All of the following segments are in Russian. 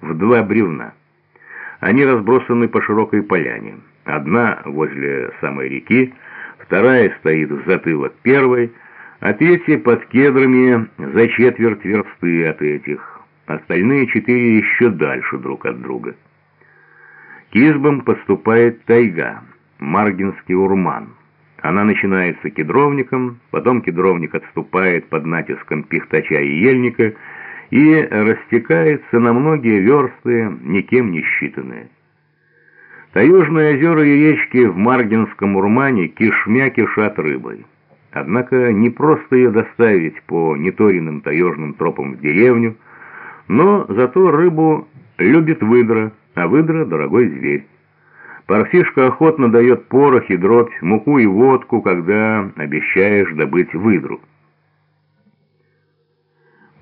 в два бревна. Они разбросаны по широкой поляне. Одна возле самой реки, вторая стоит в затылок первой, а третья под кедрами за четверть версты от этих. Остальные четыре еще дальше друг от друга. К избам поступает тайга, Маргинский урман. Она начинается кедровником, потом кедровник отступает под натиском пихтача и ельника и растекается на многие версты, никем не считанные. Таежные озера и речки в Маргинском урмане кишмя кишат рыбой. Однако не просто ее доставить по неторенным таежным тропам в деревню, но зато рыбу любит выдра, а выдра — дорогой зверь. Парфишка охотно дает порох и дробь, муку и водку, когда обещаешь добыть выдру.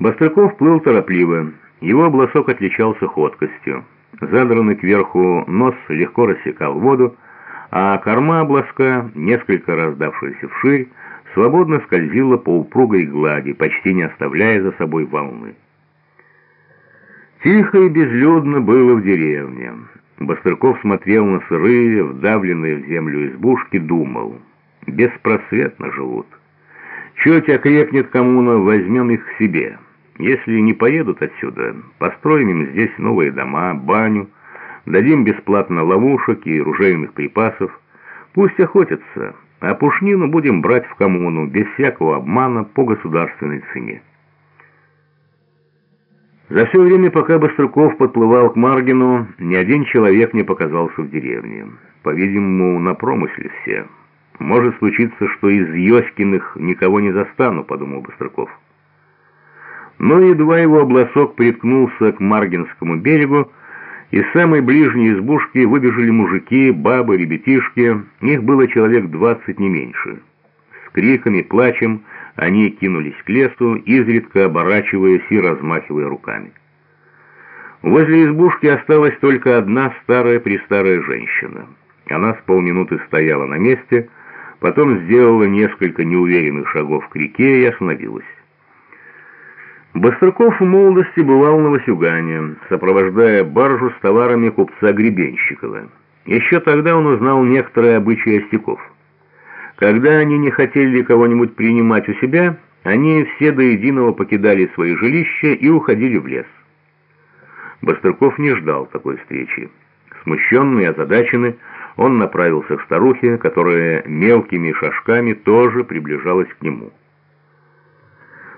Бастрыков плыл торопливо. Его обласок отличался ходкостью. Задранный кверху нос легко рассекал воду, а корма обласка, несколько раздавшаяся вширь, свободно скользила по упругой глади, почти не оставляя за собой волны. Тихо и безлюдно было в деревне. Бастрыков смотрел на сырые, вдавленные в землю избушки, думал. Беспросветно живут. Чуть окрепнет коммуна, возьмем их к себе. Если не поедут отсюда, построим им здесь новые дома, баню, дадим бесплатно ловушек и ружейных припасов. Пусть охотятся, а пушнину будем брать в коммуну, без всякого обмана, по государственной цене. За все время, пока Быстрыков подплывал к Маргину, ни один человек не показался в деревне. По-видимому, на промысле все. Может случиться, что из Йоськиных никого не застану, подумал Быстрыков. Но едва его обласок приткнулся к Маргинскому берегу, из самой ближней избушки выбежали мужики, бабы, ребятишки, их было человек двадцать не меньше. С криками, плачем они кинулись к лесу, изредка оборачиваясь и размахивая руками. Возле избушки осталась только одна старая-престарая женщина. Она с полминуты стояла на месте, потом сделала несколько неуверенных шагов к реке и остановилась. Бастрыков в молодости бывал на Васюгане, сопровождая баржу с товарами купца Гребенщикова. Еще тогда он узнал некоторые обычаи остяков. Когда они не хотели кого-нибудь принимать у себя, они все до единого покидали свои жилища и уходили в лес. Бастрыков не ждал такой встречи. Смущенный и озадаченный, он направился к старухе, которая мелкими шажками тоже приближалась к нему.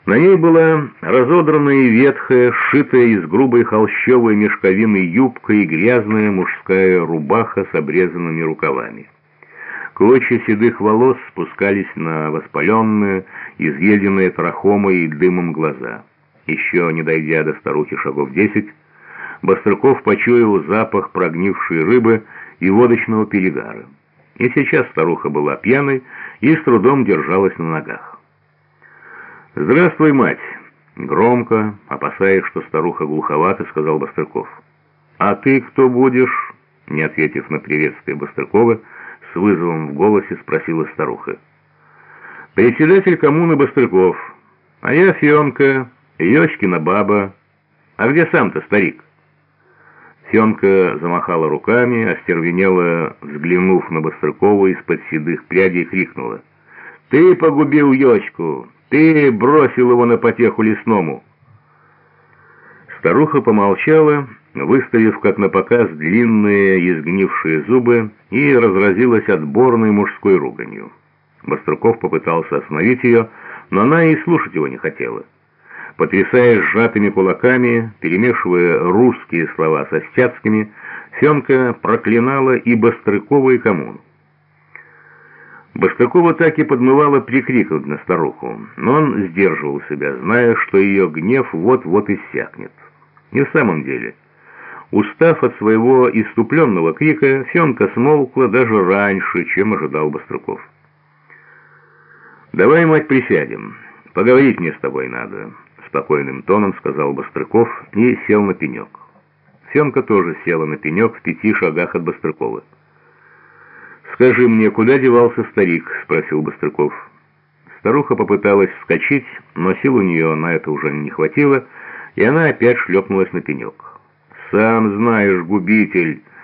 На ней была разодранная и ветхая, сшитая из грубой холщовой мешковины юбка и грязная мужская рубаха с обрезанными рукавами. Клочья седых волос спускались на воспаленные, изъеденные трахомой и дымом глаза. Еще не дойдя до старухи шагов десять, Бастрыков почуял запах прогнившей рыбы и водочного перегара. И сейчас старуха была пьяной и с трудом держалась на ногах. «Здравствуй, мать!» Громко, опасаясь, что старуха глуховата, сказал Бастрыков. «А ты кто будешь?» Не ответив на приветствие Бастрыкова, с вызовом в голосе спросила старуха. «Председатель коммуны Бастрыков, а я Фионка, Ёчкина баба. А где сам-то, старик?» Фионка замахала руками, остервенела, взглянув на Бастрыкова из-под седых прядей, крикнула. «Ты погубил Ёчку! Ты бросил его на потеху лесному!» Старуха помолчала, выставив как на показ длинные изгнившие зубы, и разразилась отборной мужской руганью. Баструков попытался остановить ее, но она и слушать его не хотела. Потрясая сжатыми кулаками, перемешивая русские слова со стяцкими, Фенка проклинала и Бастрыкова, и коммуну. Бастрыкова так и подмывала прикрикнуть на старуху, но он сдерживал себя, зная, что ее гнев вот-вот иссякнет. И в самом деле... Устав от своего иступленного крика, Фенка смолкла даже раньше, чем ожидал Баструков. «Давай, мать, присядем. Поговорить мне с тобой надо», — спокойным тоном сказал Бастрыков и сел на пенек. Фенка тоже села на пенек в пяти шагах от Бастрыкова. «Скажи мне, куда девался старик?» — спросил Бастрыков. Старуха попыталась вскочить, но сил у нее на это уже не хватило, и она опять шлепнулась на пенек. Сам знаешь, губитель».